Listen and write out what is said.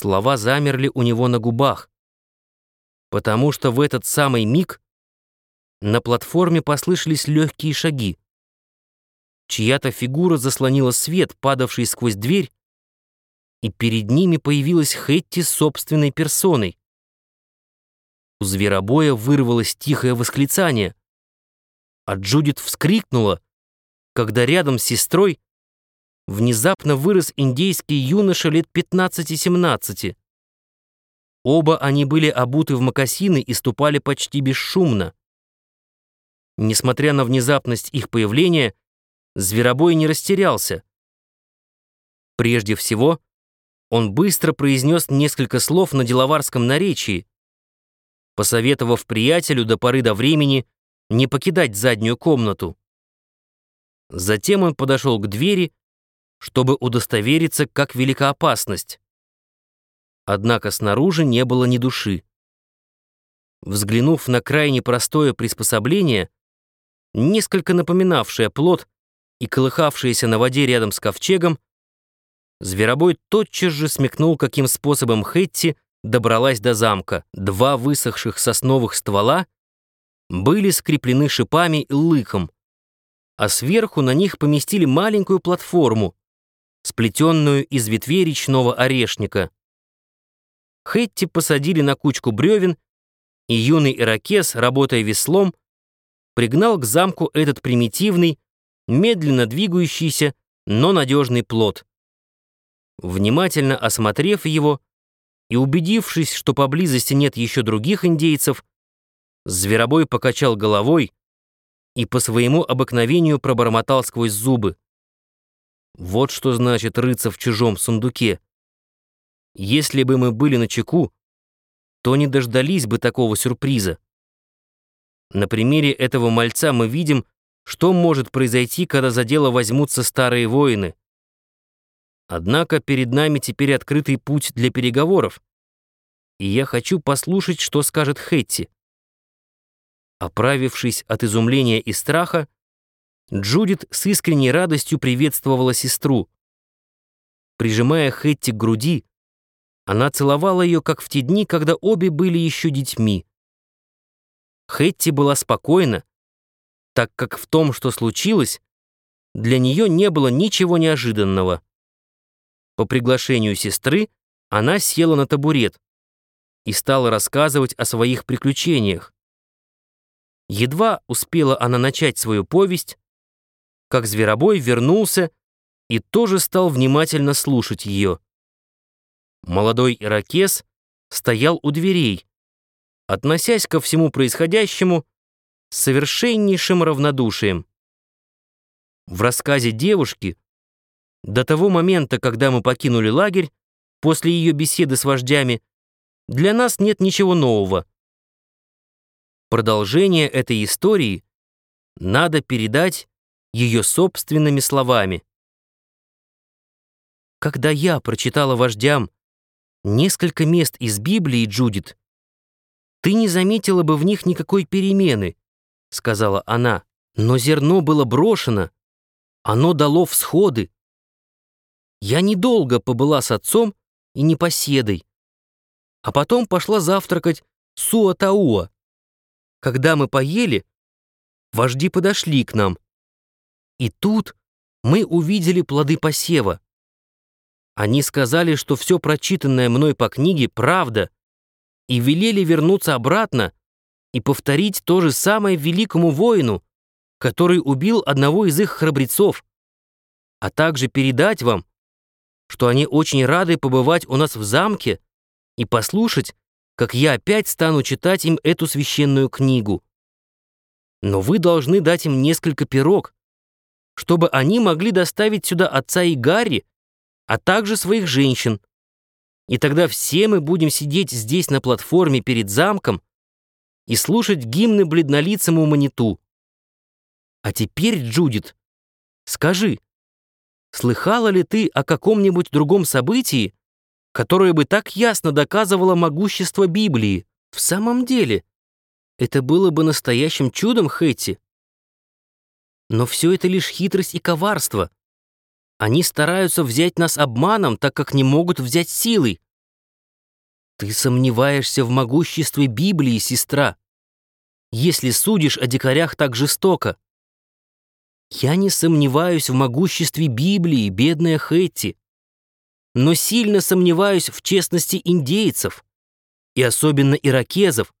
Слова замерли у него на губах, потому что в этот самый миг на платформе послышались легкие шаги. Чья-то фигура заслонила свет, падавший сквозь дверь, и перед ними появилась Хетти собственной персоной. У зверобоя вырвалось тихое восклицание, а Джудит вскрикнула, когда рядом с сестрой внезапно вырос индейский юноша лет 15-17. Оба они были обуты в мокасины и ступали почти бесшумно. Несмотря на внезапность их появления, зверобой не растерялся. Прежде всего, он быстро произнес несколько слов на деловарском наречии, посоветовав приятелю до поры до времени не покидать заднюю комнату. Затем он подошел к двери, чтобы удостовериться, как велика опасность. Однако снаружи не было ни души. Взглянув на крайне простое приспособление, несколько напоминавшее плод и колыхавшееся на воде рядом с ковчегом, зверобой тотчас же смекнул, каким способом Хетти добралась до замка. Два высохших сосновых ствола были скреплены шипами и лыком, а сверху на них поместили маленькую платформу, сплетенную из ветвей речного орешника. Хетти посадили на кучку бревен, и юный иракес, работая веслом, пригнал к замку этот примитивный, медленно двигающийся, но надежный плод. Внимательно осмотрев его, и убедившись, что поблизости нет еще других индейцев, Зверобой покачал головой и по своему обыкновению пробормотал сквозь зубы. Вот что значит рыться в чужом сундуке. Если бы мы были на чеку, то не дождались бы такого сюрприза. На примере этого мальца мы видим, что может произойти, когда за дело возьмутся старые воины. Однако перед нами теперь открытый путь для переговоров. И я хочу послушать, что скажет Хетти. Оправившись от изумления и страха, Джудит с искренней радостью приветствовала сестру. Прижимая Хетти к груди, она целовала ее, как в те дни, когда обе были еще детьми. Хетти была спокойна, так как в том, что случилось, для нее не было ничего неожиданного. По приглашению сестры она села на табурет и стала рассказывать о своих приключениях. Едва успела она начать свою повесть, как Зверобой вернулся и тоже стал внимательно слушать ее. Молодой иракес стоял у дверей, относясь ко всему происходящему с совершеннейшим равнодушием. В рассказе девушки до того момента, когда мы покинули лагерь, после ее беседы с вождями, для нас нет ничего нового. Продолжение этой истории надо передать ее собственными словами. Когда я прочитала вождям несколько мест из Библии, Джудит, ты не заметила бы в них никакой перемены, сказала она, но зерно было брошено, оно дало всходы, я недолго побыла с отцом и непоседой, а потом пошла завтракать Суатауа. Когда мы поели, вожди подошли к нам. И тут мы увидели плоды посева. Они сказали, что все прочитанное мной по книге — правда, и велели вернуться обратно и повторить то же самое великому воину, который убил одного из их храбрецов, а также передать вам, что они очень рады побывать у нас в замке и послушать, как я опять стану читать им эту священную книгу. Но вы должны дать им несколько пирог, чтобы они могли доставить сюда отца и Гарри, а также своих женщин. И тогда все мы будем сидеть здесь на платформе перед замком и слушать гимны бледнолицему маниту. А теперь, Джудит, скажи, Слыхала ли ты о каком-нибудь другом событии, которое бы так ясно доказывало могущество Библии? В самом деле, это было бы настоящим чудом, Хэтти. Но все это лишь хитрость и коварство. Они стараются взять нас обманом, так как не могут взять силой. Ты сомневаешься в могуществе Библии, сестра, если судишь о дикарях так жестоко. Я не сомневаюсь в могуществе Библии, бедная Хэтти, но сильно сомневаюсь в честности индейцев и особенно иракезов,